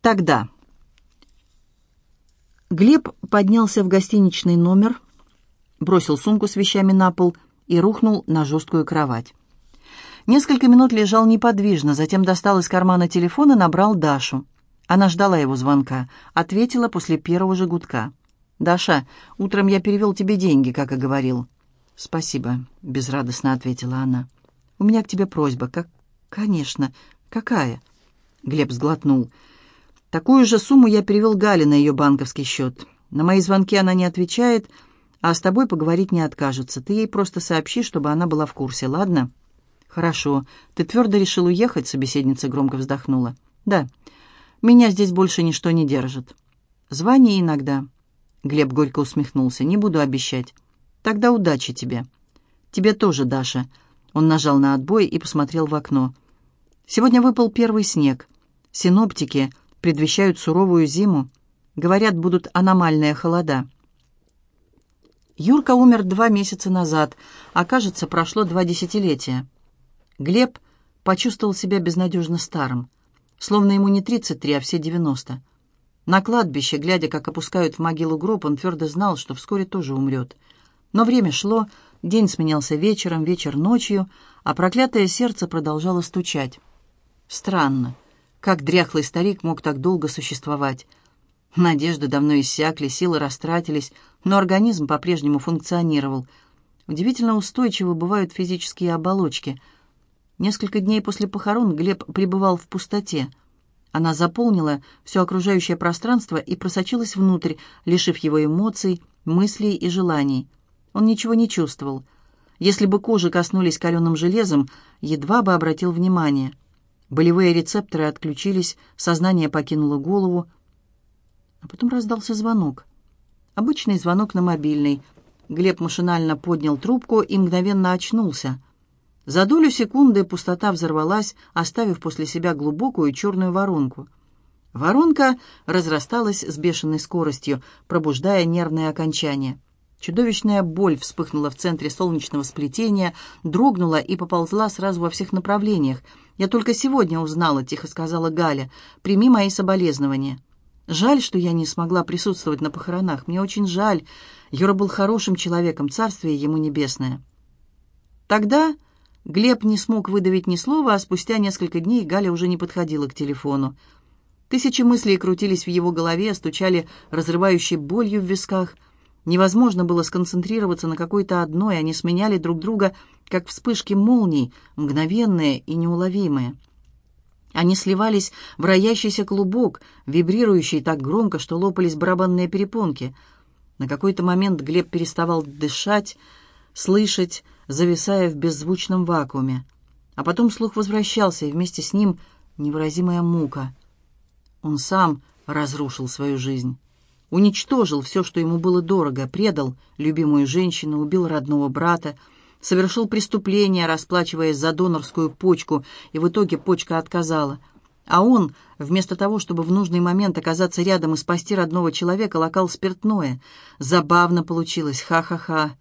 Тогда. Глеб поднялся в гостиничный номер, бросил сумку с вещами на пол и рухнул на жесткую кровать. Несколько минут лежал неподвижно, затем достал из кармана телефон и набрал Дашу. Она ждала его звонка, ответила после первого же гудка. «Даша, утром я перевел тебе деньги, как и говорил». «Спасибо», — безрадостно ответила она. «У меня к тебе просьба». «Как? Конечно. Какая?» Глеб сглотнул. «Такую же сумму я перевел Гале на ее банковский счет. На мои звонки она не отвечает, а с тобой поговорить не откажется. Ты ей просто сообщи, чтобы она была в курсе, ладно?» «Хорошо. Ты твердо решил уехать?» — собеседница громко вздохнула. «Да. Меня здесь больше ничто не держит. Звони иногда». Глеб горько усмехнулся. «Не буду обещать. Тогда удачи тебе». «Тебе тоже, Даша». Он нажал на отбой и посмотрел в окно. «Сегодня выпал первый снег. Синоптики предвещают суровую зиму. Говорят, будут аномальные холода». Юрка умер два месяца назад, а, кажется, прошло два десятилетия. Глеб почувствовал себя безнадежно старым, словно ему не 33, а все 90. На кладбище, глядя, как опускают в могилу гроб, он твердо знал, что вскоре тоже умрет. Но время шло, день сменялся вечером, вечер ночью, а проклятое сердце продолжало стучать. Странно, как дряхлый старик мог так долго существовать. Надежды давно иссякли, силы растратились, но организм по-прежнему функционировал. Удивительно устойчивы бывают физические оболочки — Несколько дней после похорон Глеб пребывал в пустоте. Она заполнила все окружающее пространство и просочилась внутрь, лишив его эмоций, мыслей и желаний. Он ничего не чувствовал. Если бы кожи коснулись каленым железом, едва бы обратил внимание. Болевые рецепторы отключились, сознание покинуло голову. А потом раздался звонок. Обычный звонок на мобильный. Глеб машинально поднял трубку и мгновенно очнулся — за долю секунды пустота взорвалась, оставив после себя глубокую черную воронку. Воронка разрасталась с бешеной скоростью, пробуждая нервные окончания. Чудовищная боль вспыхнула в центре солнечного сплетения, дрогнула и поползла сразу во всех направлениях. «Я только сегодня узнала», — тихо сказала Галя. «Прими мои соболезнования». «Жаль, что я не смогла присутствовать на похоронах. Мне очень жаль. Юра был хорошим человеком, царствие ему небесное». Тогда Глеб не смог выдавить ни слова, а спустя несколько дней Галя уже не подходила к телефону. Тысячи мыслей крутились в его голове, стучали разрывающей болью в висках. Невозможно было сконцентрироваться на какой-то одной, они сменяли друг друга, как вспышки молний, мгновенные и неуловимые. Они сливались в роящийся клубок, вибрирующий так громко, что лопались барабанные перепонки. На какой-то момент Глеб переставал дышать, слышать, зависая в беззвучном вакууме. А потом слух возвращался, и вместе с ним невыразимая мука. Он сам разрушил свою жизнь. Уничтожил все, что ему было дорого, предал любимую женщину, убил родного брата, совершил преступление, расплачиваясь за донорскую почку, и в итоге почка отказала. А он, вместо того, чтобы в нужный момент оказаться рядом и спасти родного человека, локал спиртное. Забавно получилось, ха-ха-ха.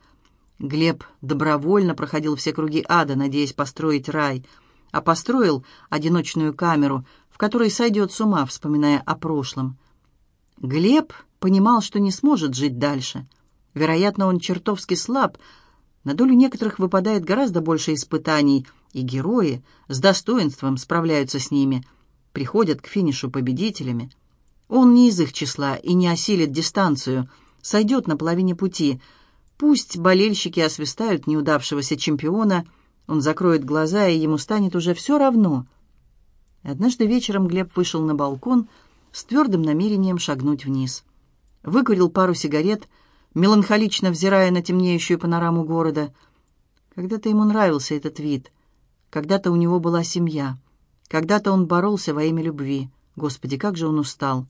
Глеб добровольно проходил все круги ада, надеясь построить рай, а построил одиночную камеру, в которой сойдет с ума, вспоминая о прошлом. Глеб понимал, что не сможет жить дальше. Вероятно, он чертовски слаб. На долю некоторых выпадает гораздо больше испытаний, и герои с достоинством справляются с ними, приходят к финишу победителями. Он не из их числа и не осилит дистанцию, сойдет на половине пути — Пусть болельщики освистают неудавшегося чемпиона, он закроет глаза, и ему станет уже все равно. Однажды вечером Глеб вышел на балкон с твердым намерением шагнуть вниз. Выкурил пару сигарет, меланхолично взирая на темнеющую панораму города. Когда-то ему нравился этот вид. Когда-то у него была семья. Когда-то он боролся во имя любви. Господи, как же он устал.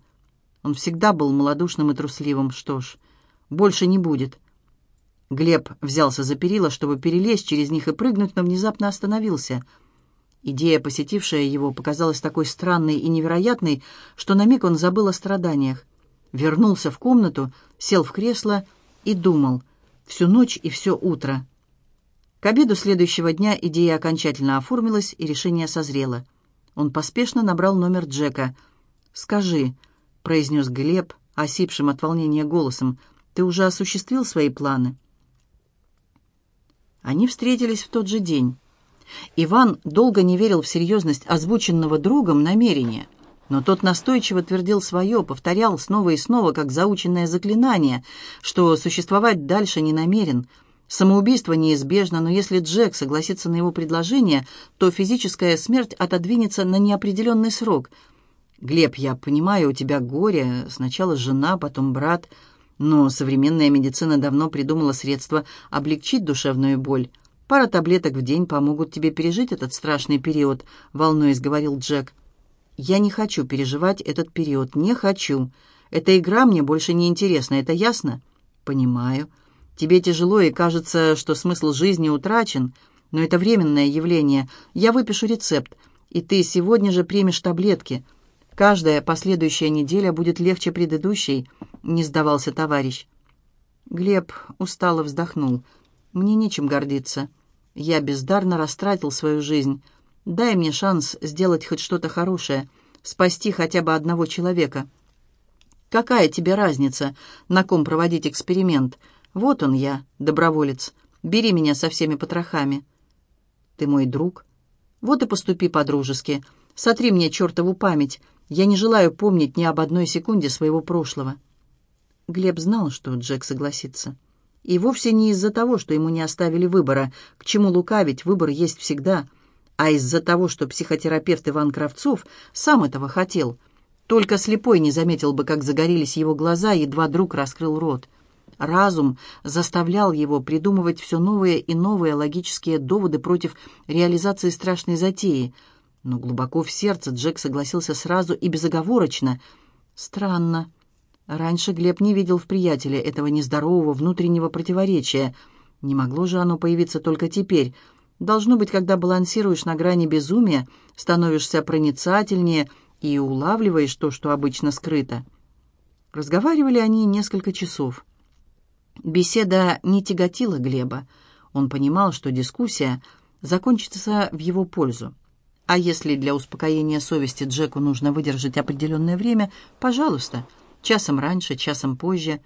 Он всегда был малодушным и трусливым. Что ж, больше не будет. Глеб взялся за перила, чтобы перелезть через них и прыгнуть, но внезапно остановился. Идея, посетившая его, показалась такой странной и невероятной, что на миг он забыл о страданиях. Вернулся в комнату, сел в кресло и думал всю ночь и все утро. К обеду следующего дня идея окончательно оформилась и решение созрело. Он поспешно набрал номер Джека. «Скажи», — произнес Глеб, осипшим от волнения голосом, «ты уже осуществил свои планы?» Они встретились в тот же день. Иван долго не верил в серьезность озвученного другом намерения, но тот настойчиво твердил свое, повторял снова и снова, как заученное заклинание, что существовать дальше не намерен. Самоубийство неизбежно, но если Джек согласится на его предложение, то физическая смерть отодвинется на неопределенный срок. «Глеб, я понимаю, у тебя горе, сначала жена, потом брат, но современная медицина давно придумала средства облегчить душевную боль». Пара таблеток в день помогут тебе пережить этот страшный период», — волнуясь, говорил Джек. «Я не хочу переживать этот период, не хочу. Эта игра мне больше не интересна, это ясно?» «Понимаю. Тебе тяжело и кажется, что смысл жизни утрачен, но это временное явление. Я выпишу рецепт, и ты сегодня же примешь таблетки. Каждая последующая неделя будет легче предыдущей», — не сдавался товарищ. Глеб устало вздохнул. «Мне нечем гордиться». Я бездарно растратил свою жизнь. Дай мне шанс сделать хоть что-то хорошее, спасти хотя бы одного человека. Какая тебе разница, на ком проводить эксперимент? Вот он я, доброволец. Бери меня со всеми потрохами. Ты мой друг. Вот и поступи по-дружески. Сотри мне чертову память. Я не желаю помнить ни об одной секунде своего прошлого. Глеб знал, что Джек согласится. И вовсе не из-за того, что ему не оставили выбора, к чему лукавить, выбор есть всегда, а из-за того, что психотерапевт Иван Кравцов сам этого хотел. Только слепой не заметил бы, как загорелись его глаза, едва друг раскрыл рот. Разум заставлял его придумывать все новые и новые логические доводы против реализации страшной затеи. Но глубоко в сердце Джек согласился сразу и безоговорочно. Странно. Раньше Глеб не видел в приятеле этого нездорового внутреннего противоречия. Не могло же оно появиться только теперь. Должно быть, когда балансируешь на грани безумия, становишься проницательнее и улавливаешь то, что обычно скрыто. Разговаривали они несколько часов. Беседа не тяготила Глеба. Он понимал, что дискуссия закончится в его пользу. А если для успокоения совести Джеку нужно выдержать определенное время, пожалуйста – Часом раньше, часом позже.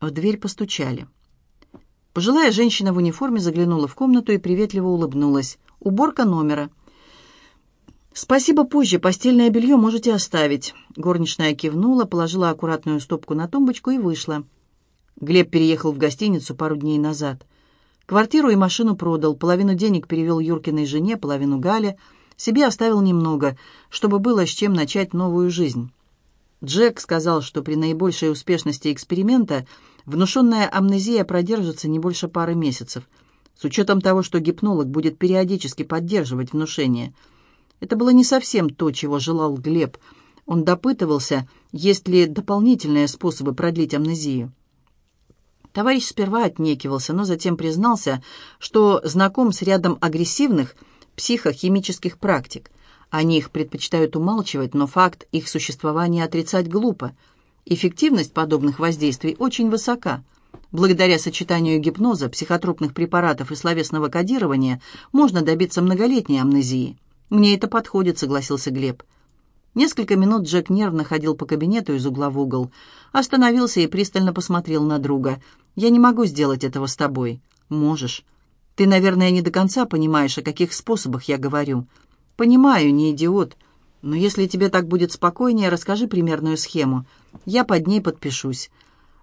В дверь постучали. Пожилая женщина в униформе заглянула в комнату и приветливо улыбнулась. «Уборка номера». «Спасибо позже, постельное белье можете оставить». Горничная кивнула, положила аккуратную стопку на тумбочку и вышла. Глеб переехал в гостиницу пару дней назад. Квартиру и машину продал, половину денег перевел Юркиной жене, половину Гале. Себе оставил немного, чтобы было с чем начать новую жизнь. Джек сказал, что при наибольшей успешности эксперимента внушенная амнезия продержится не больше пары месяцев, с учетом того, что гипнолог будет периодически поддерживать внушение. Это было не совсем то, чего желал Глеб. Он допытывался, есть ли дополнительные способы продлить амнезию. Товарищ сперва отнекивался, но затем признался, что знаком с рядом агрессивных психохимических практик – они их предпочитают умалчивать, но факт их существования отрицать глупо. Эффективность подобных воздействий очень высока. Благодаря сочетанию гипноза, психотропных препаратов и словесного кодирования можно добиться многолетней амнезии. «Мне это подходит», — согласился Глеб. Несколько минут Джек нервно ходил по кабинету из угла в угол. Остановился и пристально посмотрел на друга. «Я не могу сделать этого с тобой». «Можешь. Ты, наверное, не до конца понимаешь, о каких способах я говорю. «Понимаю, не идиот. Но если тебе так будет спокойнее, расскажи примерную схему. Я под ней подпишусь».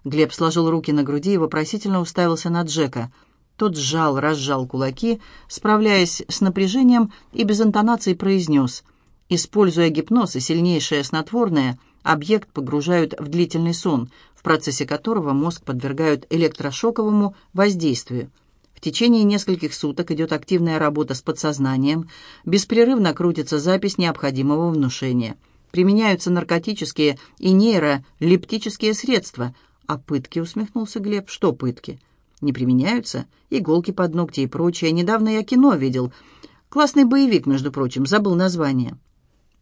Глеб сложил руки на груди и вопросительно уставился на Джека. Тот сжал, разжал кулаки, справляясь с напряжением, и без интонации произнес. Используя гипноз и сильнейшее снотворное, объект погружают в длительный сон, в процессе которого мозг подвергают электрошоковому воздействию – в течение нескольких суток идет активная работа с подсознанием, беспрерывно крутится запись необходимого внушения. Применяются наркотические и нейролептические средства. А пытки, усмехнулся Глеб, что пытки? Не применяются? Иголки под ногти и прочее. Недавно я кино видел. Классный боевик, между прочим, забыл название.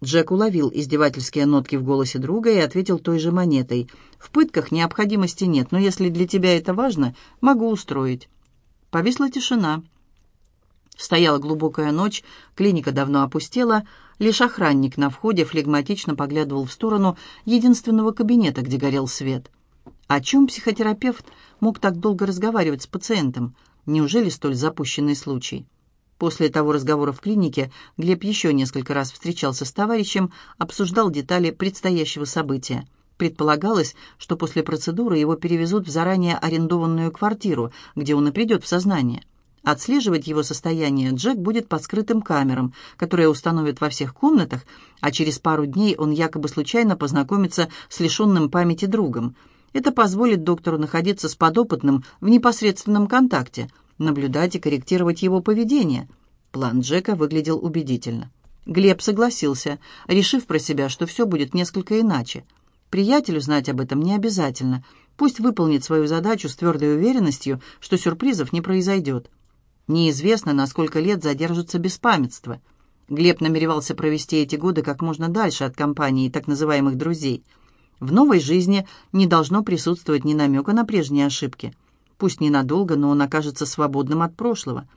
Джек уловил издевательские нотки в голосе друга и ответил той же монетой. «В пытках необходимости нет, но если для тебя это важно, могу устроить». Повисла тишина. Стояла глубокая ночь, клиника давно опустела, лишь охранник на входе флегматично поглядывал в сторону единственного кабинета, где горел свет. О чем психотерапевт мог так долго разговаривать с пациентом? Неужели столь запущенный случай? После того разговора в клинике Глеб еще несколько раз встречался с товарищем, обсуждал детали предстоящего события. Предполагалось, что после процедуры его перевезут в заранее арендованную квартиру, где он и придет в сознание. Отслеживать его состояние Джек будет под скрытым камерам, которые установят во всех комнатах, а через пару дней он якобы случайно познакомится с лишенным памяти другом. Это позволит доктору находиться с подопытным в непосредственном контакте, наблюдать и корректировать его поведение. План Джека выглядел убедительно. Глеб согласился, решив про себя, что все будет несколько иначе. Приятелю знать об этом не обязательно. Пусть выполнит свою задачу с твердой уверенностью, что сюрпризов не произойдет. Неизвестно, на сколько лет задержится беспамятство. Глеб намеревался провести эти годы как можно дальше от компании так называемых «друзей». В новой жизни не должно присутствовать ни намека на прежние ошибки. Пусть ненадолго, но он окажется свободным от прошлого.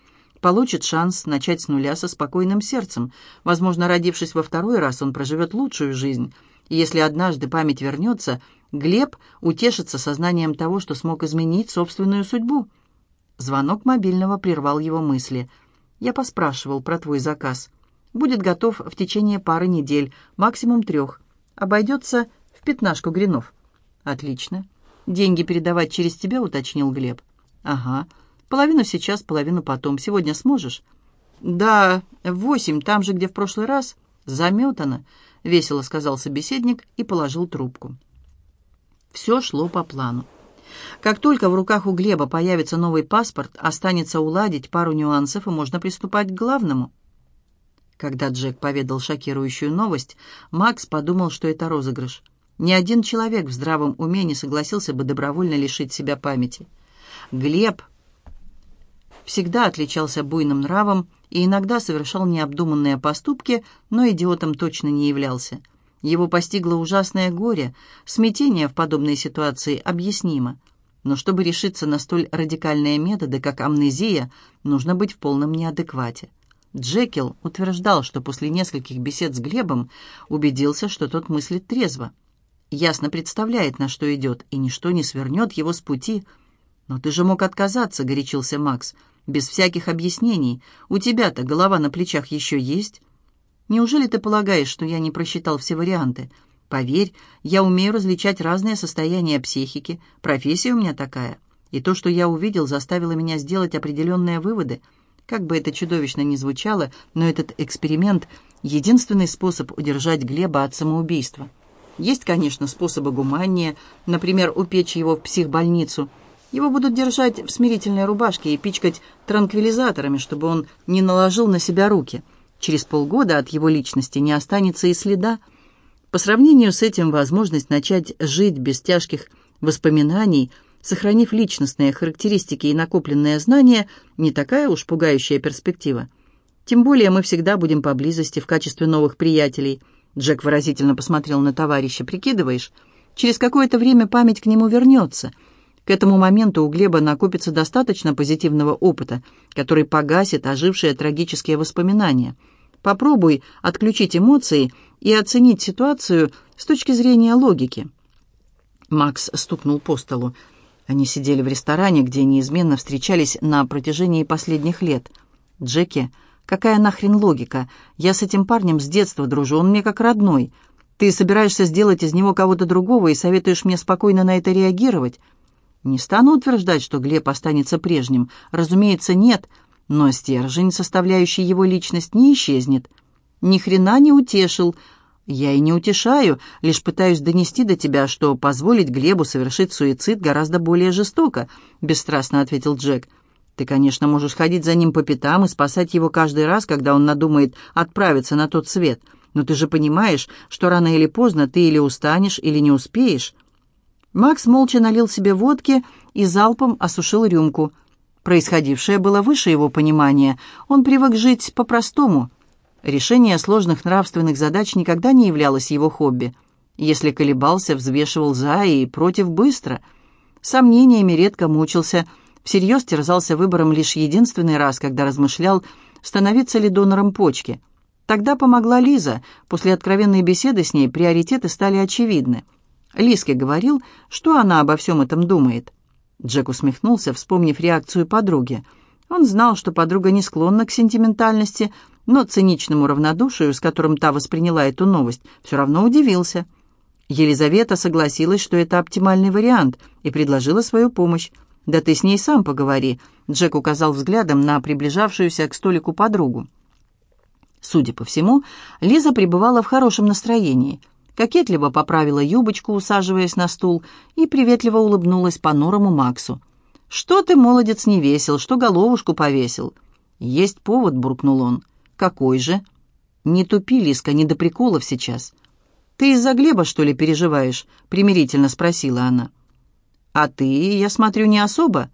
Получит шанс начать с нуля со спокойным сердцем. Возможно, родившись во второй раз, он проживет лучшую жизнь. И если однажды память вернется, Глеб утешится сознанием того, что смог изменить собственную судьбу. Звонок мобильного прервал его мысли. «Я поспрашивал про твой заказ. Будет готов в течение пары недель, максимум трех. Обойдется в пятнашку гринов». «Отлично. Деньги передавать через тебя?» — уточнил Глеб. «Ага. Половину сейчас, половину потом. Сегодня сможешь?» «Да, восемь, там же, где в прошлый раз. Заметано», — весело сказал собеседник и положил трубку. Все шло по плану. Как только в руках у Глеба появится новый паспорт, останется уладить пару нюансов, и можно приступать к главному. Когда Джек поведал шокирующую новость, Макс подумал, что это розыгрыш. Ни один человек в здравом уме не согласился бы добровольно лишить себя памяти. Глеб всегда отличался буйным нравом и иногда совершал необдуманные поступки, но идиотом точно не являлся. Его постигло ужасное горе, смятение в подобной ситуации объяснимо. Но чтобы решиться на столь радикальные методы, как амнезия, нужно быть в полном неадеквате. Джекил утверждал, что после нескольких бесед с Глебом убедился, что тот мыслит трезво. Ясно представляет, на что идет, и ничто не свернет его с пути. «Но ты же мог отказаться», — горячился Макс, — «без всяких объяснений. У тебя-то голова на плечах еще есть». Неужели ты полагаешь, что я не просчитал все варианты? Поверь, я умею различать разные состояния психики, профессия у меня такая. И то, что я увидел, заставило меня сделать определенные выводы. Как бы это чудовищно ни звучало, но этот эксперимент — единственный способ удержать Глеба от самоубийства. Есть, конечно, способы гуманнее, например, упечь его в психбольницу. Его будут держать в смирительной рубашке и пичкать транквилизаторами, чтобы он не наложил на себя руки — Через полгода от его личности не останется и следа. По сравнению с этим возможность начать жить без тяжких воспоминаний, сохранив личностные характеристики и накопленные знания, не такая уж пугающая перспектива. Тем более мы всегда будем поблизости в качестве новых приятелей. Джек выразительно посмотрел на товарища. «Прикидываешь? Через какое-то время память к нему вернется». К этому моменту у Глеба накопится достаточно позитивного опыта, который погасит ожившие трагические воспоминания. Попробуй отключить эмоции и оценить ситуацию с точки зрения логики. Макс стукнул по столу. Они сидели в ресторане, где неизменно встречались на протяжении последних лет. «Джеки, какая нахрен логика? Я с этим парнем с детства дружу, он мне как родной. Ты собираешься сделать из него кого-то другого и советуешь мне спокойно на это реагировать?» Не стану утверждать, что Глеб останется прежним. Разумеется, нет, но стержень, составляющий его личность, не исчезнет. Ни хрена не утешил. Я и не утешаю, лишь пытаюсь донести до тебя, что позволить Глебу совершить суицид гораздо более жестоко, бесстрастно ответил Джек. Ты, конечно, можешь ходить за ним по пятам и спасать его каждый раз, когда он надумает отправиться на тот свет. Но ты же понимаешь, что рано или поздно ты или устанешь, или не успеешь. Макс молча налил себе водки и залпом осушил рюмку. Происходившее было выше его понимания. Он привык жить по-простому. Решение сложных нравственных задач никогда не являлось его хобби. Если колебался, взвешивал «за» и «против» быстро. Сомнениями редко мучился. Всерьез терзался выбором лишь единственный раз, когда размышлял, становиться ли донором почки. Тогда помогла Лиза. После откровенной беседы с ней приоритеты стали очевидны. Лиске говорил, что она обо всем этом думает. Джек усмехнулся, вспомнив реакцию подруги. Он знал, что подруга не склонна к сентиментальности, но циничному равнодушию, с которым та восприняла эту новость, все равно удивился. Елизавета согласилась, что это оптимальный вариант, и предложила свою помощь. «Да ты с ней сам поговори», — Джек указал взглядом на приближавшуюся к столику подругу. Судя по всему, Лиза пребывала в хорошем настроении. Кокетливо поправила юбочку, усаживаясь на стул, и приветливо улыбнулась понурому Максу. «Что ты, молодец, не весел, что головушку повесил?» «Есть повод», — буркнул он. «Какой же?» «Не тупи, Лиска, не до приколов сейчас». «Ты из-за Глеба, что ли, переживаешь?» — примирительно спросила она. «А ты, я смотрю, не особо?»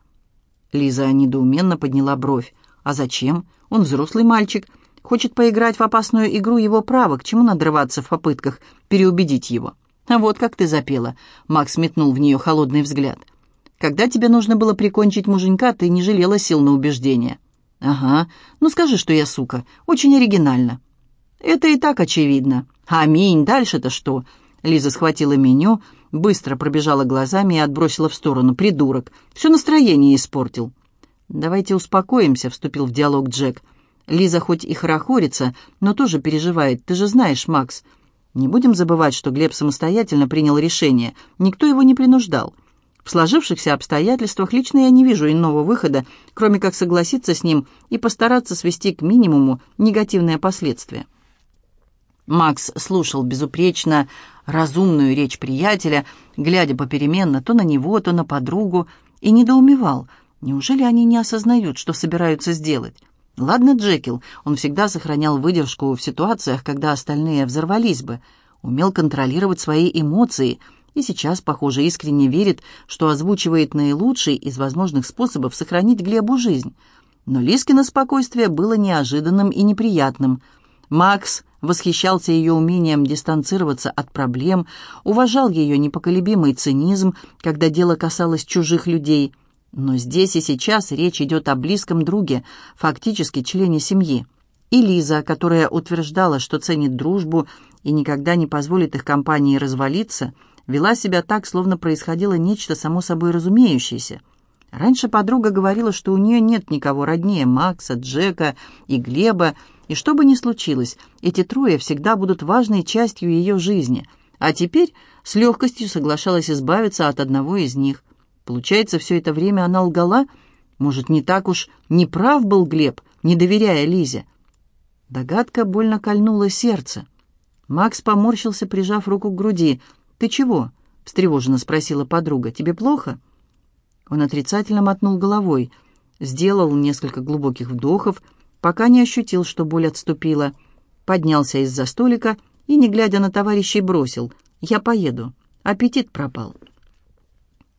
Лиза недоуменно подняла бровь. «А зачем? Он взрослый мальчик. Хочет поиграть в опасную игру его право. К чему надрываться в попытках переубедить его?» «А вот как ты запела!» Макс метнул в нее холодный взгляд. «Когда тебе нужно было прикончить муженька, ты не жалела сил на убеждение». «Ага. Ну скажи, что я сука. Очень оригинально». «Это и так очевидно. Аминь. Дальше-то что?» Лиза схватила меню, быстро пробежала глазами и отбросила в сторону. «Придурок. Все настроение испортил». «Давайте успокоимся», — вступил в диалог Джек. «Лиза хоть и хорохорится, но тоже переживает. Ты же знаешь, Макс. Не будем забывать, что Глеб самостоятельно принял решение. Никто его не принуждал». В сложившихся обстоятельствах лично я не вижу иного выхода, кроме как согласиться с ним и постараться свести к минимуму негативные последствия. Макс слушал безупречно разумную речь приятеля, глядя попеременно то на него, то на подругу, и недоумевал, неужели они не осознают, что собираются сделать? Ладно, Джекил, он всегда сохранял выдержку в ситуациях, когда остальные взорвались бы, умел контролировать свои эмоции – и сейчас, похоже, искренне верит, что озвучивает наилучший из возможных способов сохранить Глебу жизнь. Но Лискино спокойствие было неожиданным и неприятным. Макс восхищался ее умением дистанцироваться от проблем, уважал ее непоколебимый цинизм, когда дело касалось чужих людей. Но здесь и сейчас речь идет о близком друге, фактически члене семьи. И Лиза, которая утверждала, что ценит дружбу и никогда не позволит их компании развалиться – вела себя так, словно происходило нечто само собой разумеющееся. Раньше подруга говорила, что у нее нет никого роднее Макса, Джека и Глеба, и что бы ни случилось, эти трое всегда будут важной частью ее жизни. А теперь с легкостью соглашалась избавиться от одного из них. Получается, все это время она лгала? Может, не так уж неправ был Глеб, не доверяя Лизе? Догадка больно кольнула сердце. Макс поморщился, прижав руку к груди. «Ты чего?» — встревоженно спросила подруга. «Тебе плохо?» Он отрицательно мотнул головой, сделал несколько глубоких вдохов, пока не ощутил, что боль отступила, поднялся из-за столика и, не глядя на товарищей, бросил. «Я поеду. Аппетит пропал».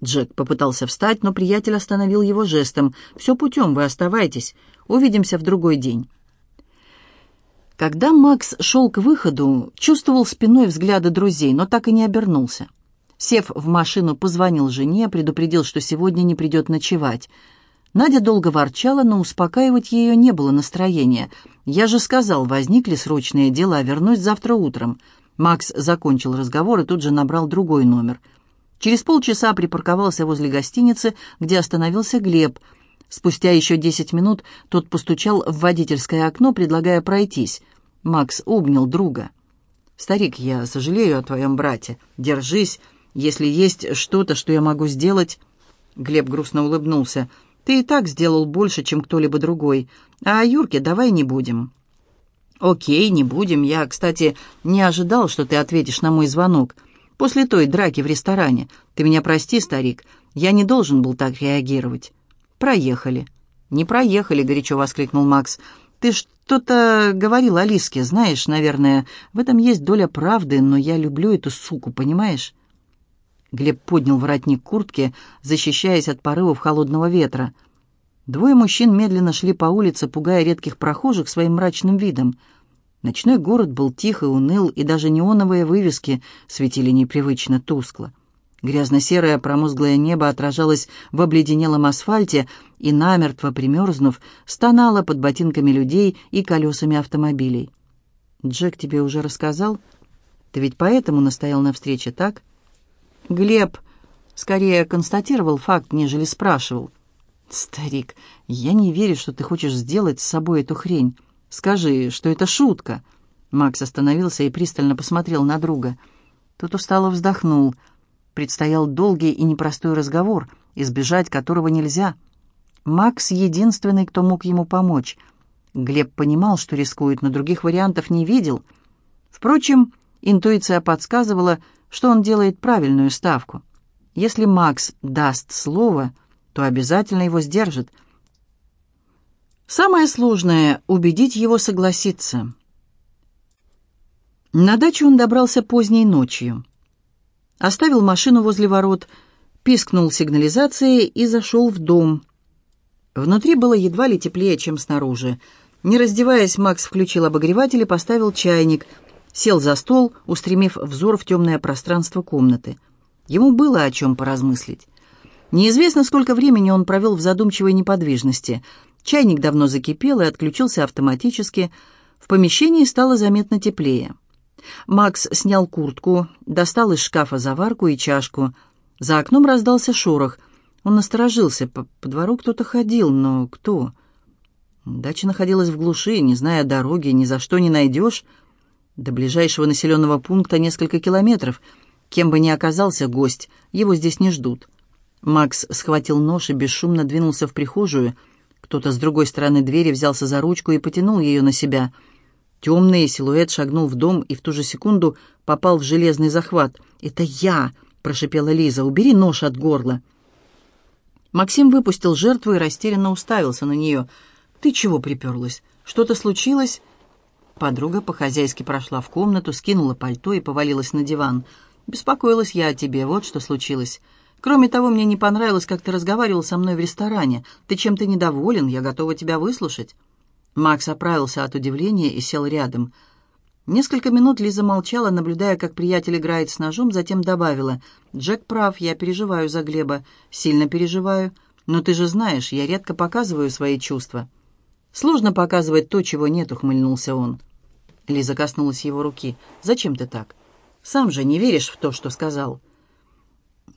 Джек попытался встать, но приятель остановил его жестом. «Все путем, вы оставайтесь. Увидимся в другой день». Когда Макс шел к выходу, чувствовал спиной взгляды друзей, но так и не обернулся. Сев в машину, позвонил жене, предупредил, что сегодня не придет ночевать. Надя долго ворчала, но успокаивать ее не было настроения. «Я же сказал, возникли срочные дела, вернусь завтра утром». Макс закончил разговор и тут же набрал другой номер. Через полчаса припарковался возле гостиницы, где остановился Глеб – Спустя еще десять минут тот постучал в водительское окно, предлагая пройтись. Макс обнял друга. «Старик, я сожалею о твоем брате. Держись, если есть что-то, что я могу сделать...» Глеб грустно улыбнулся. «Ты и так сделал больше, чем кто-либо другой. А Юрке давай не будем». «Окей, не будем. Я, кстати, не ожидал, что ты ответишь на мой звонок. После той драки в ресторане. Ты меня прости, старик. Я не должен был так реагировать». «Проехали». «Не проехали», — горячо воскликнул Макс. «Ты что-то говорил Алиске, знаешь, наверное, в этом есть доля правды, но я люблю эту суку, понимаешь?» Глеб поднял воротник куртки, защищаясь от порывов холодного ветра. Двое мужчин медленно шли по улице, пугая редких прохожих своим мрачным видом. Ночной город был тих и уныл, и даже неоновые вывески светили непривычно тускло. Грязно-серое промозглое небо отражалось в обледенелом асфальте и, намертво примерзнув, стонало под ботинками людей и колесами автомобилей. «Джек тебе уже рассказал? Ты ведь поэтому настоял на встрече, так?» Глеб скорее констатировал факт, нежели спрашивал. «Старик, я не верю, что ты хочешь сделать с собой эту хрень. Скажи, что это шутка». Макс остановился и пристально посмотрел на друга. Тот устало вздохнул. Предстоял долгий и непростой разговор, избежать которого нельзя. Макс — единственный, кто мог ему помочь. Глеб понимал, что рискует, но других вариантов не видел. Впрочем, интуиция подсказывала, что он делает правильную ставку. Если Макс даст слово — то обязательно его сдержит. Самое сложное — убедить его согласиться. На дачу он добрался поздней ночью. Оставил машину возле ворот, пискнул сигнализацией и зашел в дом. Внутри было едва ли теплее, чем снаружи. Не раздеваясь, Макс включил обогреватель и поставил чайник, сел за стол, устремив взор в темное пространство комнаты. Ему было о чем поразмыслить. Неизвестно, сколько времени он провел в задумчивой неподвижности. Чайник давно закипел и отключился автоматически. В помещении стало заметно теплее. Макс снял куртку, достал из шкафа заварку и чашку. За окном раздался шорох. Он насторожился. По, по двору кто-то ходил, но кто? Дача находилась в глуши, не зная дороги, ни за что не найдешь. До ближайшего населенного пункта несколько километров. Кем бы ни оказался гость, его здесь не ждут. Макс схватил нож и бесшумно двинулся в прихожую. Кто-то с другой стороны двери взялся за ручку и потянул ее на себя. Темный силуэт шагнул в дом и в ту же секунду попал в железный захват. «Это я!» — прошипела Лиза. «Убери нож от горла!» Максим выпустил жертву и растерянно уставился на нее. «Ты чего приперлась? Что-то случилось?» Подруга по-хозяйски прошла в комнату, скинула пальто и повалилась на диван. «Беспокоилась я о тебе, вот что случилось. Кроме того, мне не понравилось, как ты разговаривал со мной в ресторане. Ты чем-то недоволен, я готова тебя выслушать». Макс оправился от удивления и сел рядом. Несколько минут Лиза молчала, наблюдая, как приятель играет с ножом, затем добавила. «Джек прав, я переживаю за Глеба. Сильно переживаю. Но ты же знаешь, я редко показываю свои чувства». «Сложно показывать то, чего нет», — ухмыльнулся он. Лиза коснулась его руки. «Зачем ты так? Сам же не веришь в то, что сказал».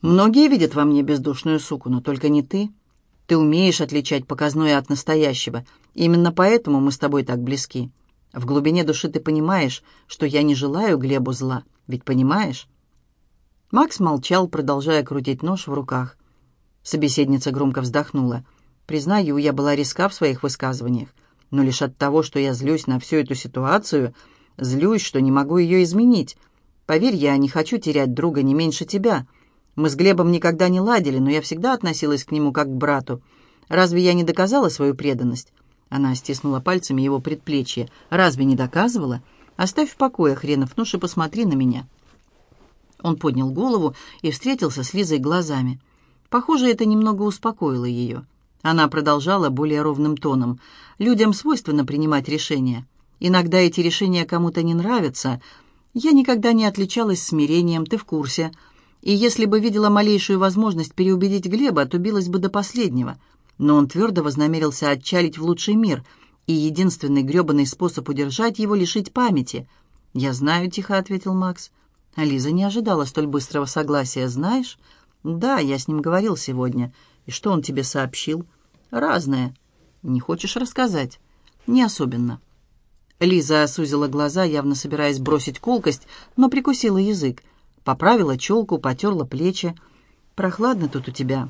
Многие видят во мне бездушную суку, но только не ты. Ты умеешь отличать показное от настоящего. Именно поэтому мы с тобой так близки. В глубине души ты понимаешь, что я не желаю Глебу зла. Ведь понимаешь?» Макс молчал, продолжая крутить нож в руках. Собеседница громко вздохнула. «Признаю, я была риска в своих высказываниях, но лишь от того, что я злюсь на всю эту ситуацию, злюсь, что не могу ее изменить. Поверь, я не хочу терять друга не меньше тебя». Мы с Глебом никогда не ладили, но я всегда относилась к нему как к брату. Разве я не доказала свою преданность?» Она стиснула пальцами его предплечье. «Разве не доказывала? Оставь в покое, хренов нож, и посмотри на меня». Он поднял голову и встретился с Лизой глазами. Похоже, это немного успокоило ее. Она продолжала более ровным тоном. «Людям свойственно принимать решения. Иногда эти решения кому-то не нравятся. Я никогда не отличалась смирением, ты в курсе и если бы видела малейшую возможность переубедить Глеба, то билась бы до последнего. Но он твердо вознамерился отчалить в лучший мир, и единственный грёбаный способ удержать его — лишить памяти. «Я знаю», — тихо ответил Макс. А Лиза не ожидала столь быстрого согласия. «Знаешь?» «Да, я с ним говорил сегодня. И что он тебе сообщил?» «Разное. Не хочешь рассказать?» «Не особенно». Лиза сузила глаза, явно собираясь бросить колкость, но прикусила язык. Поправила челку, потерла плечи. «Прохладно тут у тебя».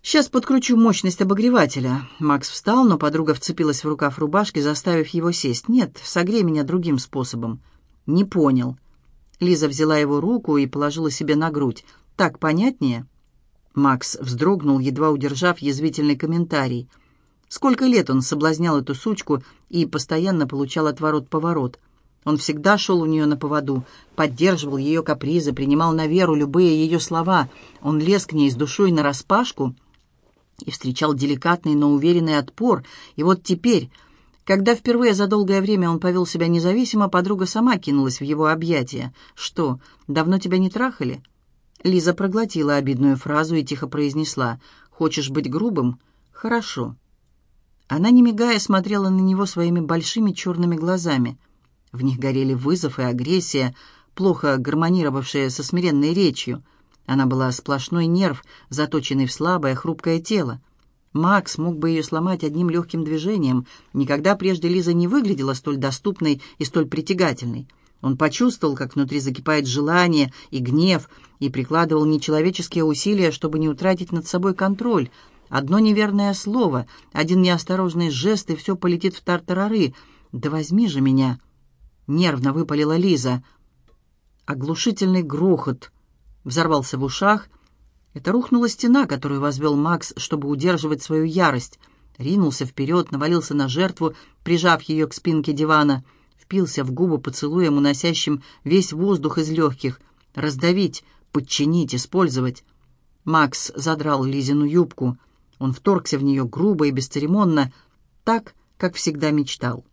«Сейчас подкручу мощность обогревателя». Макс встал, но подруга вцепилась в рукав рубашки, заставив его сесть. «Нет, согрей меня другим способом». «Не понял». Лиза взяла его руку и положила себе на грудь. «Так понятнее?» Макс вздрогнул, едва удержав язвительный комментарий. Сколько лет он соблазнял эту сучку и постоянно получал отворот-поворот. Он всегда шел у нее на поводу, поддерживал ее капризы, принимал на веру любые ее слова. Он лез к ней с душой нараспашку и встречал деликатный, но уверенный отпор. И вот теперь, когда впервые за долгое время он повел себя независимо, подруга сама кинулась в его объятия. «Что, давно тебя не трахали?» Лиза проглотила обидную фразу и тихо произнесла «Хочешь быть грубым? Хорошо». Она, не мигая, смотрела на него своими большими черными глазами. В них горели вызов и агрессия, плохо гармонировавшая со смиренной речью. Она была сплошной нерв, заточенный в слабое, хрупкое тело. Макс мог бы ее сломать одним легким движением. Никогда прежде Лиза не выглядела столь доступной и столь притягательной. Он почувствовал, как внутри закипает желание и гнев, и прикладывал нечеловеческие усилия, чтобы не утратить над собой контроль. Одно неверное слово, один неосторожный жест, и все полетит в тартарары. «Да возьми же меня!» Нервно выпалила Лиза. Оглушительный грохот взорвался в ушах. Это рухнула стена, которую возвел Макс, чтобы удерживать свою ярость. Ринулся вперед, навалился на жертву, прижав ее к спинке дивана — впился в губы поцелуем, уносящим весь воздух из легких. Раздавить, подчинить, использовать. Макс задрал Лизину юбку. Он вторгся в нее грубо и бесцеремонно, так, как всегда мечтал.